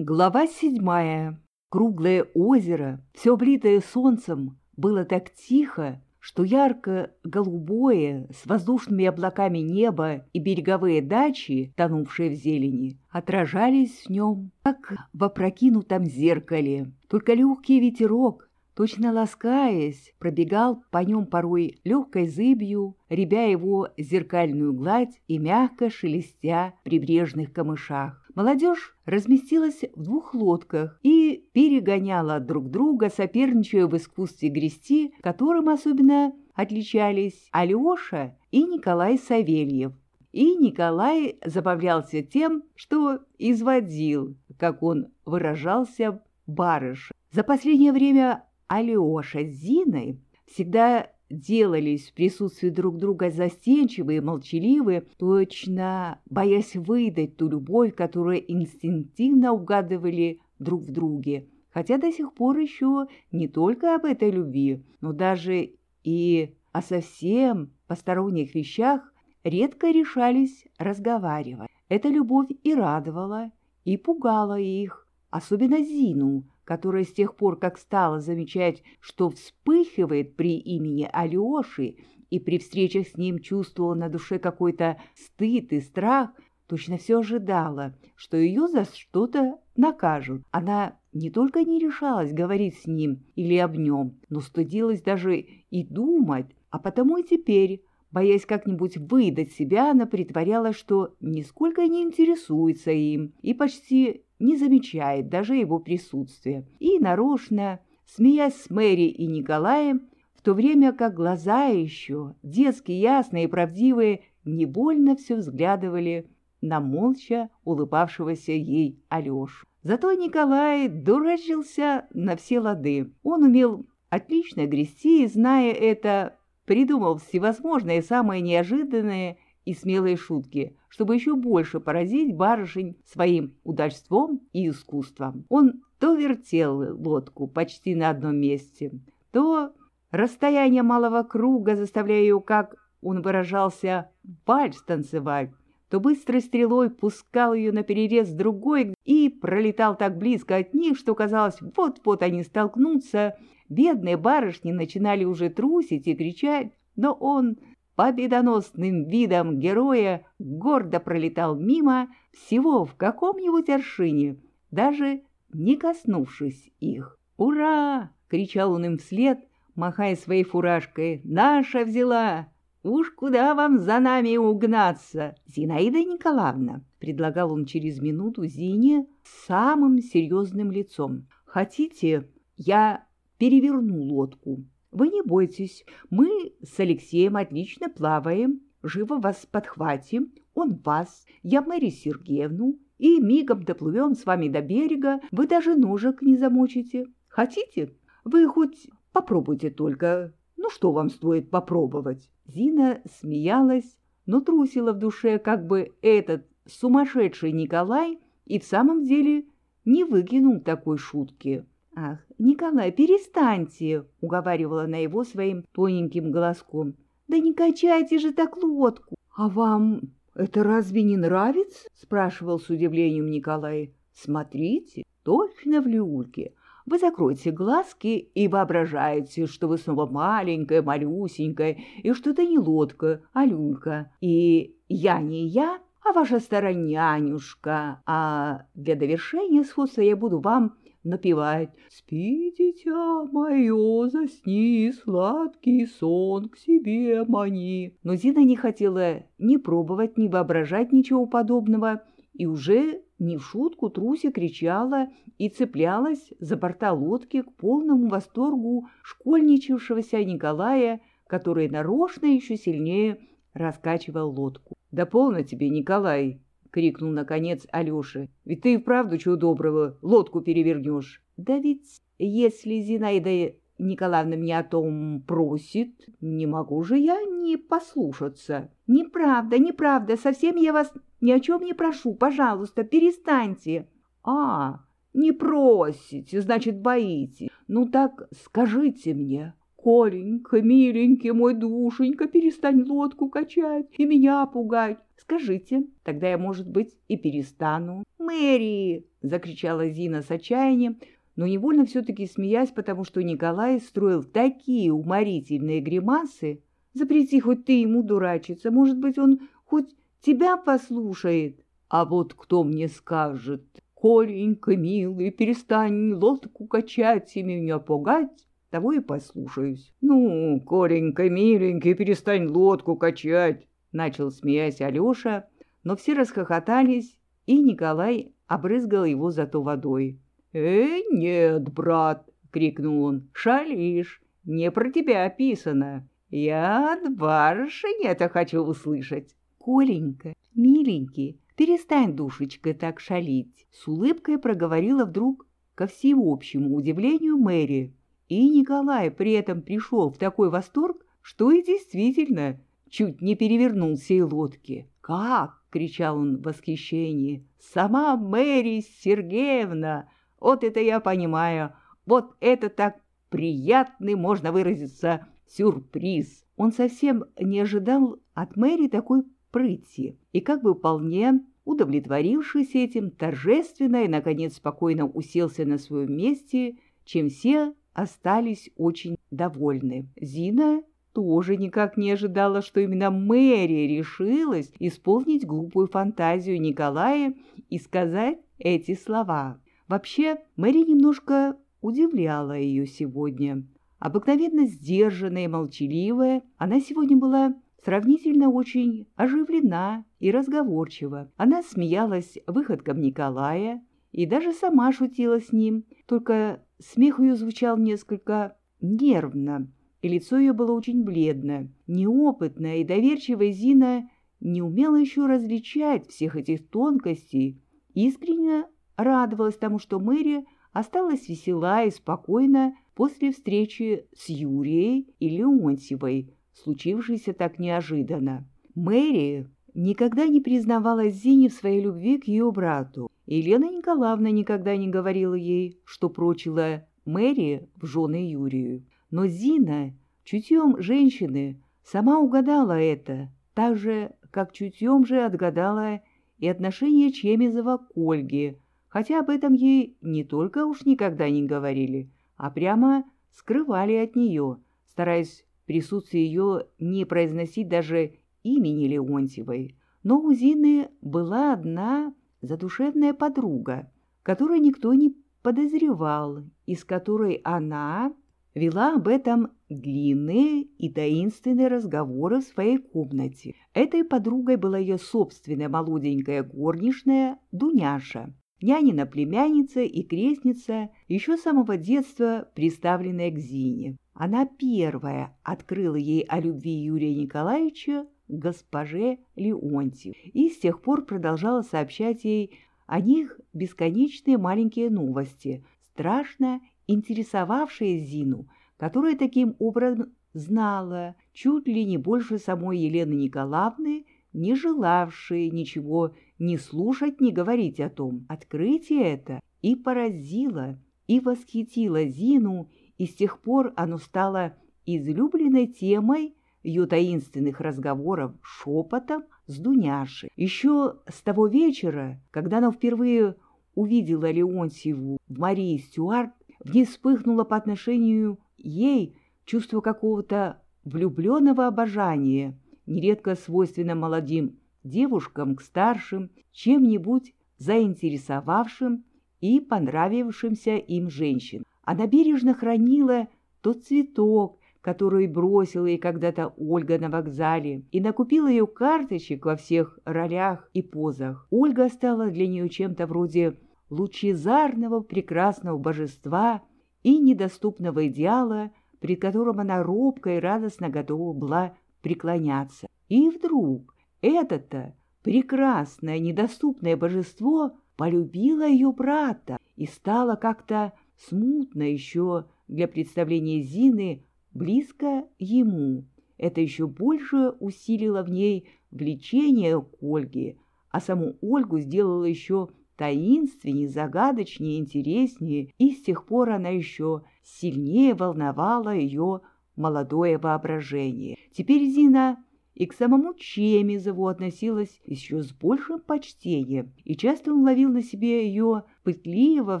Глава седьмая. Круглое озеро, все облитое солнцем, было так тихо, что ярко-голубое, с воздушными облаками небо и береговые дачи, тонувшие в зелени, отражались в нем, как в опрокинутом зеркале. Только легкий ветерок точно ласкаясь, пробегал по нем порой легкой зыбью, ребя его зеркальную гладь и мягко шелестя в прибрежных камышах. Молодежь разместилась в двух лодках и перегоняла друг друга, соперничая в искусстве грести, которым особенно отличались Алеша и Николай Савельев. И Николай забавлялся тем, что изводил, как он выражался, барыш. За последнее время Алеша с Зиной всегда делались в присутствии друг друга застенчивые и молчаливые, точно боясь выдать ту любовь, которую инстинктивно угадывали друг в друге. Хотя до сих пор еще не только об этой любви, но даже и о совсем посторонних вещах редко решались разговаривать. Эта любовь и радовала, и пугала их, особенно Зину, которая с тех пор, как стала замечать, что вспыхивает при имени Алеши и при встречах с ним чувствовала на душе какой-то стыд и страх, точно все ожидала, что ее за что-то накажут. Она не только не решалась говорить с ним или об нем, но стыдилась даже и думать, а потому и теперь, боясь как-нибудь выдать себя, она притворяла, что нисколько не интересуется им и почти не замечает даже его присутствия. И нарочно, смеясь с Мэри и Николаем, в то время как глаза еще, детские, ясные и правдивые, не больно все взглядывали на молча улыбавшегося ей Алешу. Зато Николай дурачился на все лады. Он умел отлично грести, и, зная это, придумал всевозможные самые неожиданные и смелые шутки, чтобы еще больше поразить барышень своим удальством и искусством. Он то вертел лодку почти на одном месте, то расстояние малого круга, заставляя ее, как он выражался, вальс танцевать, то быстрой стрелой пускал ее на перерез другой и пролетал так близко от них, что казалось, вот-вот они столкнутся. Бедные барышни начинали уже трусить и кричать, но он победоносным видом героя гордо пролетал мимо всего в каком-нибудь аршине, даже не коснувшись их. «Ура!» — кричал он им вслед, махая своей фуражкой. «Наша взяла! Уж куда вам за нами угнаться?» «Зинаида Николаевна!» — предлагал он через минуту Зине самым серьезным лицом. «Хотите, я переверну лодку?» Вы не бойтесь, мы с Алексеем отлично плаваем, живо вас подхватим, он вас, я Мэри Сергеевну, и мигом доплывем с вами до берега, вы даже ножек не замочите. Хотите? Вы хоть попробуйте только. Ну что вам стоит попробовать? Зина смеялась, но трусила в душе, как бы этот сумасшедший Николай и в самом деле не выкинул такой шутки. «Ах, Николай, перестаньте!» — уговаривала она его своим тоненьким голоском. «Да не качайте же так лодку!» «А вам это разве не нравится?» — спрашивал с удивлением Николай. «Смотрите, точно в люльке. Вы закройте глазки и воображаете, что вы снова маленькая, малюсенькая, и что это не лодка, а люлька. И я не я, а ваша старая нянюшка. А для довершения сходства я буду вам напевает «Спи, дитя мое, засни, сладкий сон к себе мани». Но Зина не хотела ни пробовать, ни воображать ничего подобного, и уже не в шутку Труся кричала и цеплялась за борта лодки к полному восторгу школьничавшегося Николая, который нарочно еще сильнее раскачивал лодку. «Да полно тебе, Николай!» — крикнул, наконец, Алеша. — Ведь ты и вправду чего доброго лодку перевернешь. — Да ведь если Зинаида Николаевна меня о том просит, не могу же я не послушаться. — Неправда, неправда, совсем я вас ни о чем не прошу, пожалуйста, перестаньте. — А, не просите, значит, боитесь. Ну так скажите мне, Коленька, миленький мой душенька, перестань лодку качать и меня пугать. Скажите, тогда я, может быть, и перестану. «Мэри!» — закричала Зина с отчаянием, но невольно все-таки смеясь, потому что Николай строил такие уморительные гримасы. «Запрети хоть ты ему дурачиться, может быть, он хоть тебя послушает». «А вот кто мне скажет, Коленька, милый, перестань лодку качать и меня пугать, того и послушаюсь». «Ну, Коленька, миленький, перестань лодку качать», — начал смеясь Алеша, но все расхохотались, и Николай обрызгал его зато водой. «Э, нет, брат!» — крикнул он. «Шалишь! Не про тебя описано. Я от барышень это хочу услышать». «Коленька, миленький, перестань, душечка, так шалить!» С улыбкой проговорила вдруг ко всеобщему удивлению Мэри. И Николай при этом пришел в такой восторг, что и действительно чуть не перевернул сей лодки. «Как?» — кричал он в восхищении. «Сама Мэри Сергеевна! Вот это я понимаю! Вот это так приятный, можно выразиться, сюрприз!» Он совсем не ожидал от Мэри такой прыти и как бы вполне удовлетворившись этим, торжественно и, наконец, спокойно уселся на своем месте, чем все остались очень довольны. Зина тоже никак не ожидала, что именно Мэри решилась исполнить глупую фантазию Николая и сказать эти слова. Вообще, Мэри немножко удивляла ее сегодня. Обыкновенно сдержанная и молчаливая, она сегодня была сравнительно очень оживлена и разговорчива. Она смеялась выходкам Николая и даже сама шутила с ним, только смех ее звучал несколько нервно, и лицо ее было очень бледно. Неопытная и доверчивая Зина не умела еще различать всех этих тонкостей, искренне радовалась тому, что Мэри осталась весела и спокойна после встречи с Юрией и Леонтьевой, случившейся так неожиданно. Мэри никогда не признавалась Зине в своей любви к ее брату, Елена Николаевна никогда не говорила ей, что прочила Мэри в жены Юрию. Но Зина чутьем женщины сама угадала это, так же, как чутьем же отгадала и отношение Чемизова к Ольге, хотя об этом ей не только уж никогда не говорили, а прямо скрывали от нее, стараясь в присутствии ее не произносить даже имени Леонтьевой. Но у Зины была одна задушевная подруга, которую никто не подозревал, и с которой она вела об этом длинные и таинственные разговоры в своей комнате. Этой подругой была ее собственная молоденькая горничная Дуняша, нянина племянница и крестница, еще с самого детства приставленная к Зине. Она первая открыла ей о любви Юрия Николаевича госпоже Леонтьев и с тех пор продолжала сообщать ей о них бесконечные маленькие новости, страшно интересовавшая Зину, которая таким образом знала чуть ли не больше самой Елены Николаевны, не желавшей ничего ни слушать, ни говорить о том. Открытие это и поразило, и восхитило Зину, и с тех пор оно стало излюбленной темой ее таинственных разговоров шепотом с Дуняшей. Еще с того вечера, когда она впервые увидела Леонтьеву в Марии Стюарт, в ней вспыхнуло по отношению ей чувство какого-то влюбленного обожания, нередко свойственно молодым девушкам к старшим, чем-нибудь заинтересовавшим и понравившимся им женщин. Она бережно хранила тот цветок, который бросила ей когда-то Ольга на вокзале, и накупила ее карточек во всех ролях и позах. Ольга стала для нее чем-то вроде лучезарного прекрасного божества и недоступного идеала, пред которым она робко и радостно готова была преклоняться. И вдруг это-то прекрасное недоступное божество полюбило ее брата и стало как-то смутно еще для представления Зины близко ему. Это еще больше усилило в ней влечение к Ольге, а саму Ольгу сделало еще таинственнее, загадочнее, интереснее, и с тех пор она еще сильнее волновала ее молодое воображение. Теперь Зина и к самому Чемизову относилась еще с большим почтением, и часто он ловил на себе ее пытливо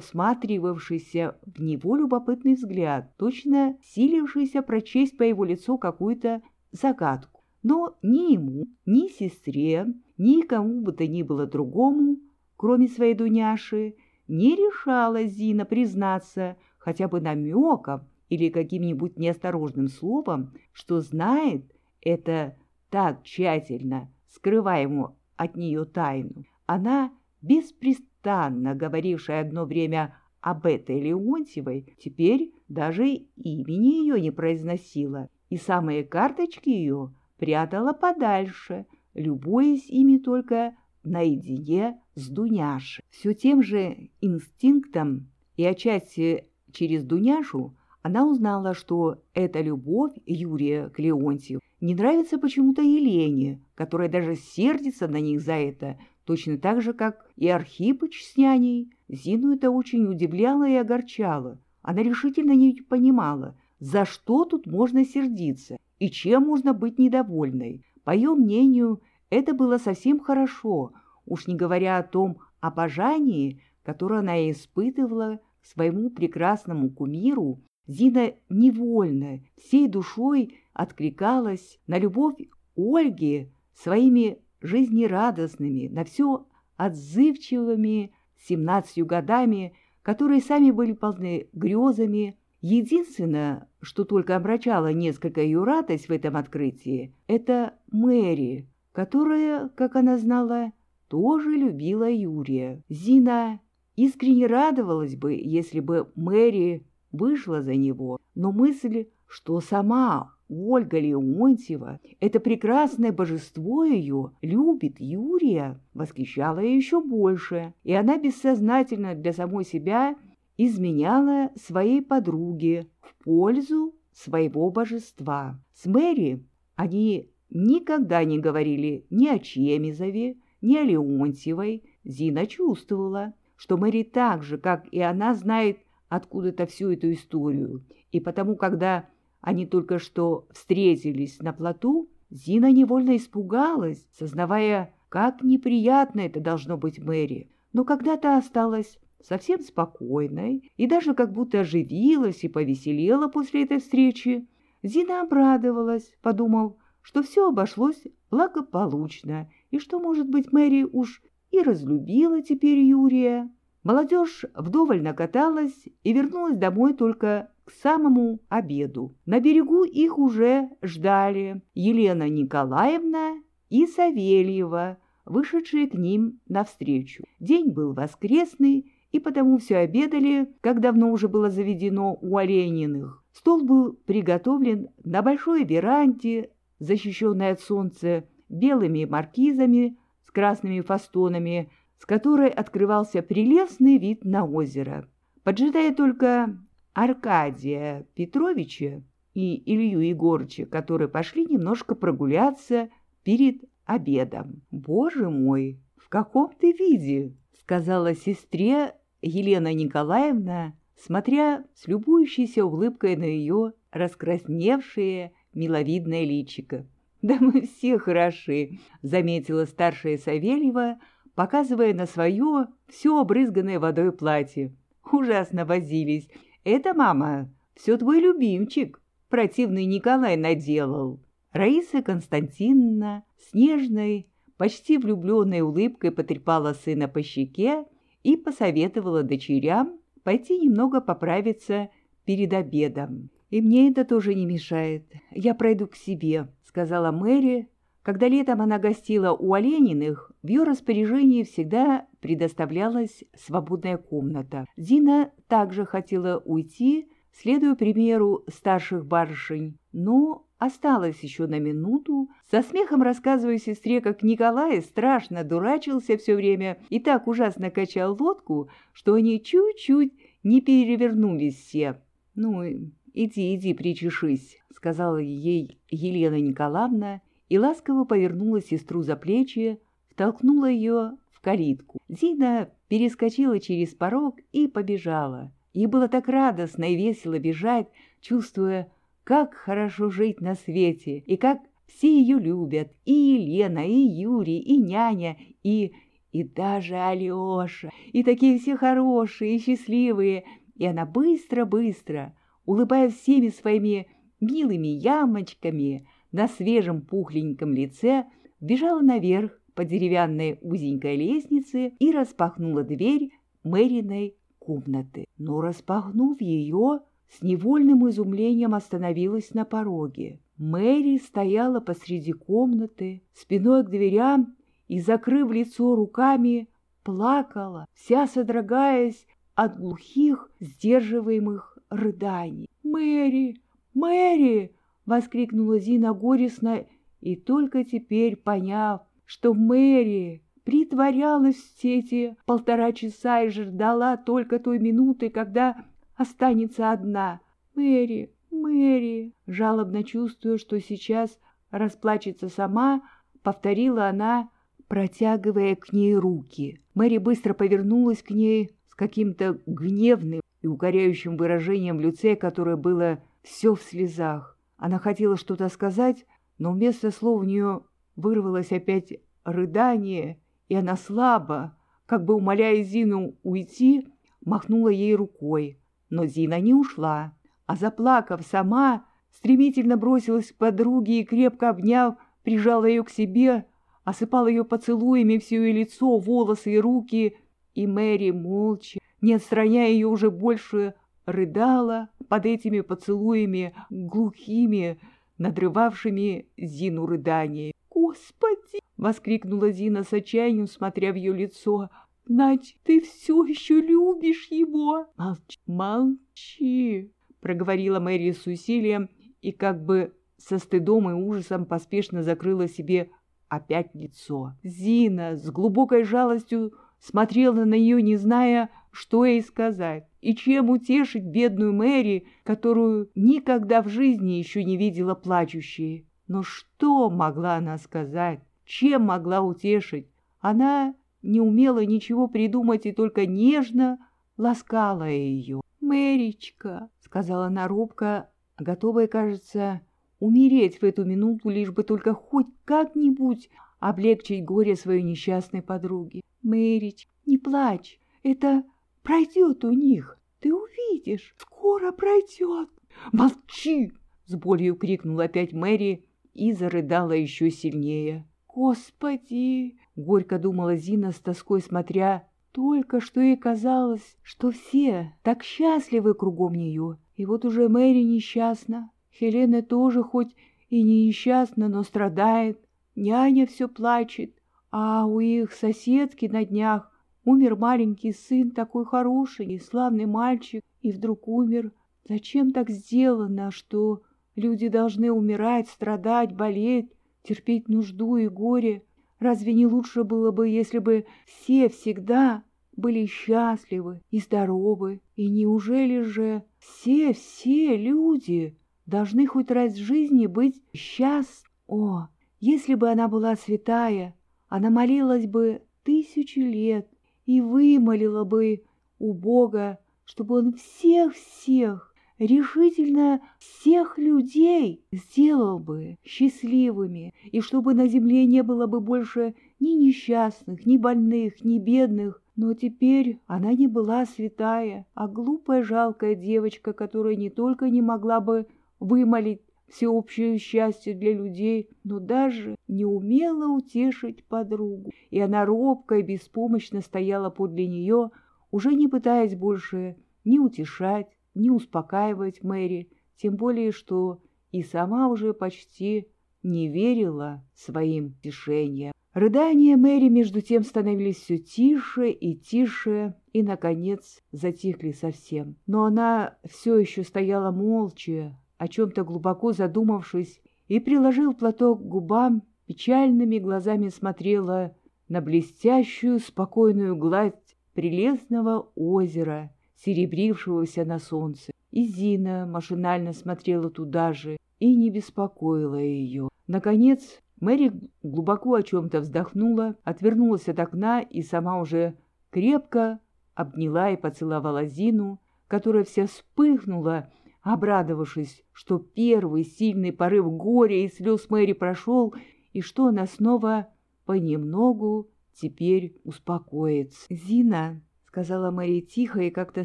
всматривавшийся в него любопытный взгляд, точно силившийся прочесть по его лицу какую-то загадку. Но ни ему, ни сестре, ни кому бы то ни было другому, кроме своей Дуняши, не решала Зина признаться хотя бы намеком или каким-нибудь неосторожным словом, что знает это так тщательно скрываемую от нее тайну. Она, беспрестанно говорившая одно время об этой Леонтьевой, теперь даже имени ее не произносила, и самые карточки ее прятала подальше, любуясь ими только наедине с Дуняшей. Все тем же инстинктом и отчасти через Дуняшу она узнала, что эта любовь Юрия к Леонтию не нравится почему-то Елене, которая даже сердится на них за это, точно так же, как и Архипыч с няней. Зину это очень удивляло и огорчало. Она решительно не понимала, за что тут можно сердиться и чем можно быть недовольной. По ее мнению, это было совсем хорошо, уж не говоря о том обожании, которое она испытывала своему прекрасному кумиру Зина невольно, всей душой откликалась на любовь Ольги своими жизнерадостными, на все отзывчивыми семнадцатью годами, которые сами были полны грезами. Единственное, что только омрачало несколько ее радость в этом открытии, это Мэри, которая, как она знала, тоже любила Юрия. Зина искренне радовалась бы, если бы Мэри вышла за него, но мысль, что сама Ольга Леонтьева, это прекрасное божество ее, любит Юрия, восхищала ее еще больше, и она бессознательно для самой себя изменяла своей подруге в пользу своего божества. С Мэри они никогда не говорили ни о Чемизове, ни о Леонтьевой. Зина чувствовала, что Мэри так же, как и она, знает откуда-то всю эту историю. И потому, когда они только что встретились на плоту, Зина невольно испугалась, сознавая, как неприятно это должно быть Мэри. Но когда-то осталась совсем спокойной и даже как будто оживилась и повеселела после этой встречи. Зина обрадовалась, подумав, что все обошлось благополучно, и что, может быть, Мэри уж и разлюбила теперь Юрия. Молодежь вдоволь накаталась и вернулась домой только к самому обеду. На берегу их уже ждали Елена Николаевна и Савельева, вышедшие к ним навстречу. День был воскресный, и потому все обедали, как давно уже было заведено у Олениных. Стол был приготовлен на большой веранде, защищенной от солнца белыми маркизами с красными фастонами, с которой открывался прелестный вид на озеро. Поджидая только Аркадия Петровича и Илью Егорыча, которые пошли немножко прогуляться перед обедом. «Боже мой, в каком ты виде?» — сказала сестре Елена Николаевна, смотря с любующейся улыбкой на ее раскрасневшее миловидное личико. «Да мы все хороши», — заметила старшая Савельева, показывая на свое все обрызганное водой платье. Ужасно возились. Это, мама, все твой любимчик. Противный Николай наделал. Раиса Константиновна с нежной, почти влюбленной улыбкой потрепала сына по щеке и посоветовала дочерям пойти немного поправиться перед обедом. «И мне это тоже не мешает. Я пройду к себе», — сказала Мэри, когда летом она гостила у Олениных, в ее распоряжении всегда предоставлялась свободная комната. Зина также хотела уйти, следуя примеру старших барышень, но осталась еще на минуту, со смехом рассказывая сестре, как Николай страшно дурачился все время и так ужасно качал лодку, что они чуть-чуть не перевернулись все. «Ну, иди, иди, причешись», — сказала ей Елена Николаевна, и ласково повернула сестру за плечи, втолкнула ее в калитку. Зина перескочила через порог и побежала. Ей было так радостно и весело бежать, чувствуя, как хорошо жить на свете, и как все ее любят, и Елена, и Юрий, и няня, и... и даже Алеша, и такие все хорошие и счастливые. И она быстро-быстро, улыбаясь всеми своими милыми ямочками на свежем пухленьком лице, бежала наверх по деревянной узенькой лестнице и распахнула дверь Мэриной комнаты. Но, распахнув ее, с невольным изумлением остановилась на пороге. Мэри стояла посреди комнаты, спиной к дверям и, закрыв лицо руками, плакала, вся содрогаясь от глухих, сдерживаемых рыданий. «Мэри! Мэри!» — воскликнула Зина горестно, и только теперь, поняв, что Мэри притворялась все эти полтора часа и ждала только той минуты, когда останется одна. «Мэри! Мэри!» Жалобно чувствуя, что сейчас расплачется сама, повторила она, протягивая к ней руки. Мэри быстро повернулась к ней с каким-то гневным и укоряющим выражением в лице, которое было все в слезах. Она хотела что-то сказать, но вместо слов у нее вырвалось опять рыдание, и она слабо, как бы умоляя Зину уйти, махнула ей рукой. Но Зина не ушла, а, заплакав сама, стремительно бросилась к подруге и, крепко обняв, прижала ее к себе, осыпала ее поцелуями все ее лицо, волосы и руки, и Мэри молча, не отстраняя ее уже больше, рыдала под этими поцелуями глухими, надрывавшими Зину рыдания. «Господи!» — воскликнула Зина с отчаянием, смотря в ее лицо. Значит, ты все еще любишь его? Молчи, молчи, проговорила Мэри с усилием и как бы со стыдом и ужасом поспешно закрыла себе опять лицо. Зина с глубокой жалостью смотрела на нее, не зная, что ей сказать, и чем утешить бедную Мэри, которую никогда в жизни еще не видела плачущей. Но что могла она сказать? Чем могла утешить? Она не умела ничего придумать и только нежно ласкала ее. «Мэричка», — сказала она робко, готовая, кажется, умереть в эту минуту, лишь бы только хоть как-нибудь облегчить горе своей несчастной подруги. «Мэрич, не плачь, это пройдет у них, ты увидишь, скоро пройдет». «Молчи!» — с болью крикнула опять Мэри и зарыдала еще сильнее. «Господи!» — горько думала Зина с тоской, смотря. Только что ей казалось, что все так счастливы кругом нее. И вот уже Мэри несчастна. Хелена тоже хоть и не несчастна, но страдает. Няня все плачет. А у их соседки на днях умер маленький сын, такой хороший и славный мальчик, и вдруг умер. Зачем так сделано, что люди должны умирать, страдать, болеть? терпеть нужду и горе. Разве не лучше было бы, если бы все всегда были счастливы и здоровы? И неужели же все-все люди должны хоть раз в жизни быть счастны? О, если бы она была святая, она молилась бы тысячи лет и вымолила бы у Бога, чтобы он всех-всех решительно всех людей сделал бы счастливыми, и чтобы на земле не было бы больше ни несчастных, ни больных, ни бедных. Но теперь она не была святая, а глупая жалкая девочка, которая не только не могла бы вымолить всеобщее счастье для людей, но даже не умела утешить подругу. И она робко и беспомощно стояла подле нее, уже не пытаясь больше ни утешать, не успокаивать Мэри, тем более, что и сама уже почти не верила своим решениям. Рыдания Мэри между тем становились все тише и тише, и, наконец, затихли совсем. Но она все еще стояла молча, о чем-то глубоко задумавшись, и, приложил платок к губам, печальными глазами смотрела на блестящую, спокойную гладь прелестного озера, серебрившегося на солнце. И Зина машинально смотрела туда же и не беспокоила ее. Наконец, Мэри глубоко о чем-то вздохнула, отвернулась от окна и сама уже крепко обняла и поцеловала Зину, которая вся вспыхнула обрадовавшись, что первый сильный порыв горя и слез Мэри прошел, и что она снова понемногу теперь успокоится. «Зина», — сказала Мэри тихо и как-то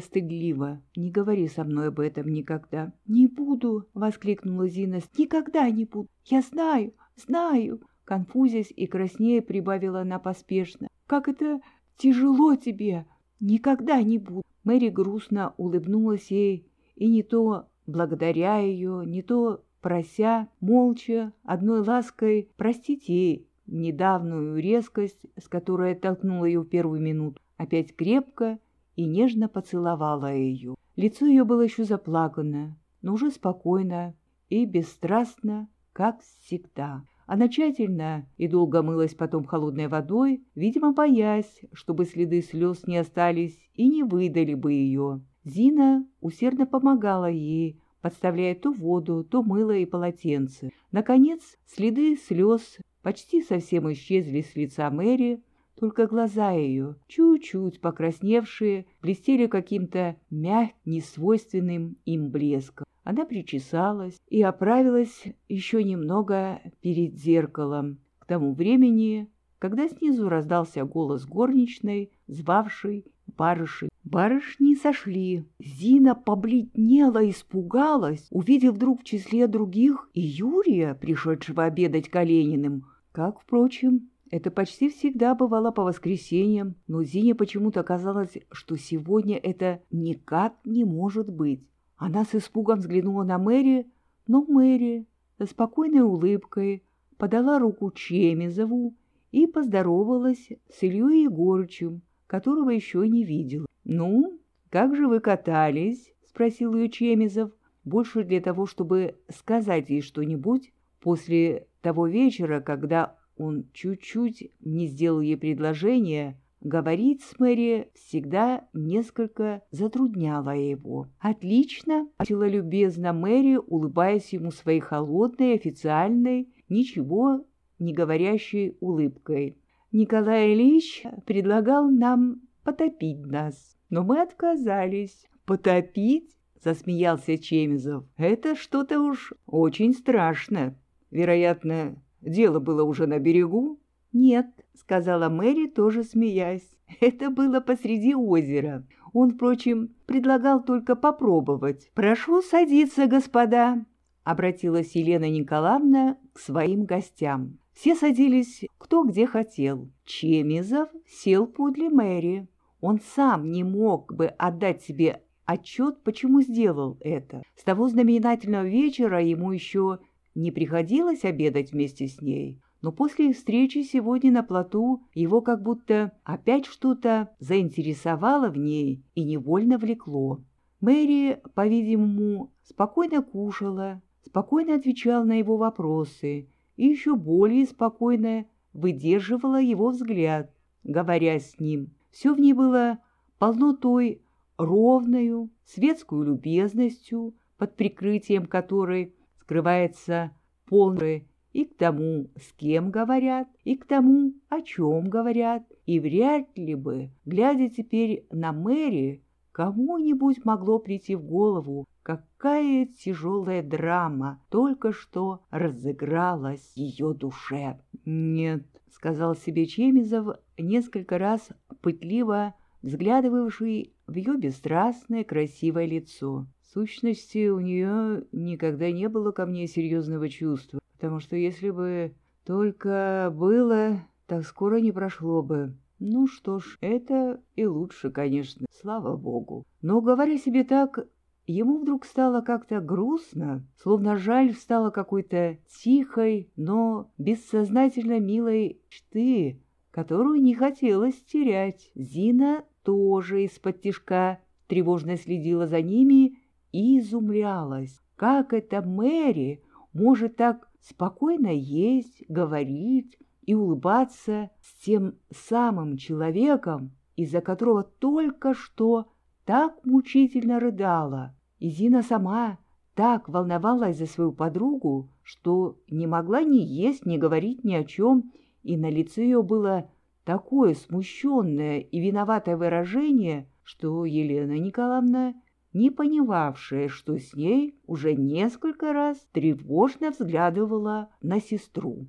стыдливо, — «не говори со мной об этом никогда». «Не буду», — воскликнула Зина, — «никогда не буду. Я знаю, знаю». Конфузясь и краснее прибавила она поспешно. «Как это тяжело тебе! Никогда не буду!» Мэри грустно улыбнулась ей, и не то благодаря ее, не то прося, молча, одной лаской простить ей недавнюю резкость, с которой оттолкнула ее в первую минуту, опять крепко и нежно поцеловала ее. Лицо ее было еще заплакано, но уже спокойно и бесстрастно, как всегда. Она тщательно и долго мылась потом холодной водой, видимо, боясь, чтобы следы слез не остались и не выдали бы ее. Зина усердно помогала ей, подставляя то воду, то мыло и полотенце. Наконец, следы слез почти совсем исчезли с лица Мэри, только глаза ее, чуть-чуть покрасневшие, блестели каким-то мягким, несвойственным им блеском. Она причесалась и оправилась еще немного перед зеркалом. К тому времени, когда снизу раздался голос горничной, звавшей барыши. Барышни сошли. Зина побледнела, испугалась, увидев вдруг в числе других и Юрия, пришедшего обедать Калениным. Как, впрочем, это почти всегда бывало по воскресеньям, но Зине почему-то казалось, что сегодня это никак не может быть. Она с испугом взглянула на Мэри, но Мэри со спокойной улыбкой подала руку Чемизову и поздоровалась с Ильей Егорычем, которого еще не видела. «Ну, как же вы катались?» — спросил ее Чемизов, больше для того, чтобы сказать ей что-нибудь после того вечера, когда он чуть-чуть не сделал ей предложение, Говорить с Мэри всегда несколько затрудняло его. «Отлично!» — ответила любезно Мэри, улыбаясь ему своей холодной, официальной, ничего не говорящей улыбкой. «Николай Ильич предлагал нам потопить нас, но мы отказались». «Потопить?» — засмеялся Чемизов. «Это что-то уж очень страшно. Вероятно, дело было уже на берегу?» «Нет», — сказала Мэри, тоже смеясь. «Это было посреди озера. Он, впрочем, предлагал только попробовать. Прошу садиться, господа», — обратилась Елена Николаевна к своим гостям. Все садились кто где хотел. Чемизов сел подле Мэри. Он сам не мог бы отдать себе отчет, почему сделал это. С того знаменательного вечера ему еще не приходилось обедать вместе с ней но после встречи сегодня на плоту его как будто опять что-то заинтересовало в ней и невольно влекло. Мэри, по-видимому, спокойно кушала, спокойно отвечала на его вопросы и еще более спокойно выдерживала его взгляд, говоря с ним. Все в ней было полно той ровною, светскую любезностью, под прикрытием которой скрывается полное и к тому, с кем говорят, и к тому, о чем говорят, и вряд ли бы, глядя теперь на Мэри, кому-нибудь могло прийти в голову, какая тяжелая драма только что разыгралась в ее душе. «Нет», — сказал себе Чемизов, несколько раз пытливо взглядывавший в ее бесстрастное красивое лицо. Сущности, у нее никогда не было ко мне серьезного чувства потому что если бы только было, так скоро не прошло бы. Ну что ж, это и лучше, конечно, слава богу. Но, говоря себе так, ему вдруг стало как-то грустно, словно жаль стало какой-то тихой, но бессознательно милой чты, которую не хотелось терять. Зина тоже из-под тишка тревожно следила за ними и изумлялась, как это Мэри может так спокойно есть, говорить и улыбаться с тем самым человеком, из-за которого только что так мучительно рыдала. И Зина сама так волновалась за свою подругу, что не могла ни есть, ни говорить ни о чем, и на лице ее было такое смущенное и виноватое выражение, что Елена Николаевна не понимавшая, что с ней уже несколько раз тревожно взглядывала на сестру.